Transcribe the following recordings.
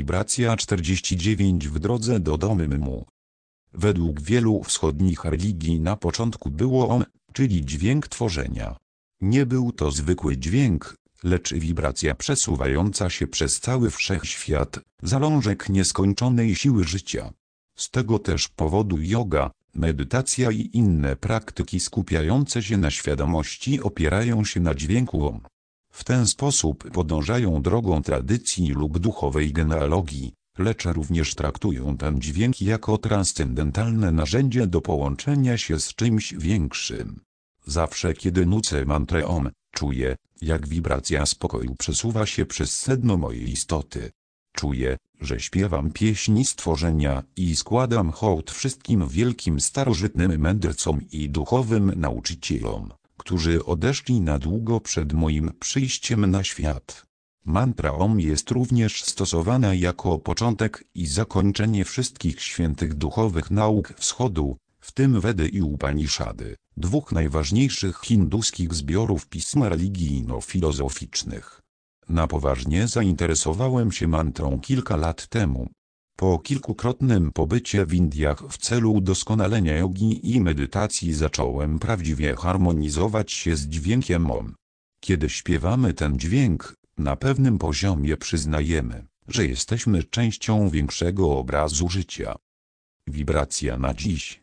wibracja 49 w drodze do domu mu. Według wielu wschodnich religii na początku było om, czyli dźwięk tworzenia. Nie był to zwykły dźwięk, lecz wibracja przesuwająca się przez cały wszechświat, zalążek nieskończonej siły życia. Z tego też powodu yoga, medytacja i inne praktyki skupiające się na świadomości opierają się na dźwięku om. W ten sposób podążają drogą tradycji lub duchowej genealogii, lecz również traktują ten dźwięk jako transcendentalne narzędzie do połączenia się z czymś większym. Zawsze kiedy nucę mantrę OM, czuję, jak wibracja spokoju przesuwa się przez sedno mojej istoty. Czuję, że śpiewam pieśni stworzenia i składam hołd wszystkim wielkim starożytnym mędrcom i duchowym nauczycielom, którzy odeszli na długo przed moim przyjściem na świat. Mantra OM jest również stosowana jako początek i zakończenie wszystkich świętych duchowych nauk wschodu, w tym Wedy i Upanishady, dwóch najważniejszych hinduskich zbiorów pism religijno-filozoficznych. Na poważnie zainteresowałem się mantrą kilka lat temu. Po kilkukrotnym pobycie w Indiach w celu udoskonalenia jogi i medytacji zacząłem prawdziwie harmonizować się z dźwiękiem OM. Kiedy śpiewamy ten dźwięk, na pewnym poziomie przyznajemy, że jesteśmy częścią większego obrazu życia. Wibracja na dziś.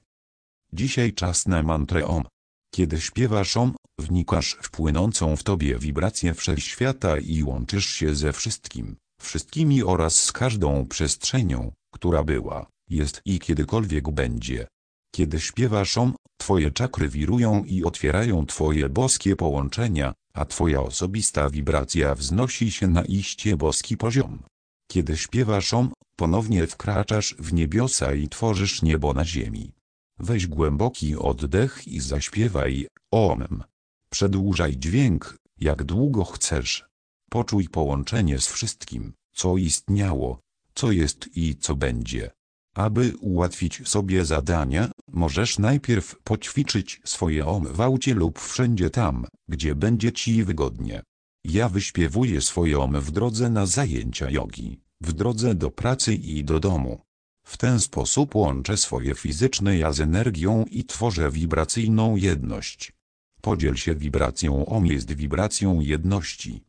Dzisiaj czas na mantrę OM. Kiedy śpiewasz OM, wnikasz w płynącą w tobie wibrację wszechświata i łączysz się ze wszystkim, wszystkimi oraz z każdą przestrzenią, która była, jest i kiedykolwiek będzie. Kiedy śpiewasz OM, twoje czakry wirują i otwierają twoje boskie połączenia, a twoja osobista wibracja wznosi się na iście boski poziom. Kiedy śpiewasz OM, ponownie wkraczasz w niebiosa i tworzysz niebo na ziemi. Weź głęboki oddech i zaśpiewaj OM. Przedłużaj dźwięk, jak długo chcesz. Poczuj połączenie z wszystkim, co istniało, co jest i co będzie. Aby ułatwić sobie zadania, możesz najpierw poćwiczyć swoje OM w aucie lub wszędzie tam, gdzie będzie ci wygodnie. Ja wyśpiewuję swoje OM w drodze na zajęcia jogi, w drodze do pracy i do domu. W ten sposób łączę swoje fizyczne ja z energią i tworzę wibracyjną jedność. Podziel się wibracją OM jest wibracją jedności.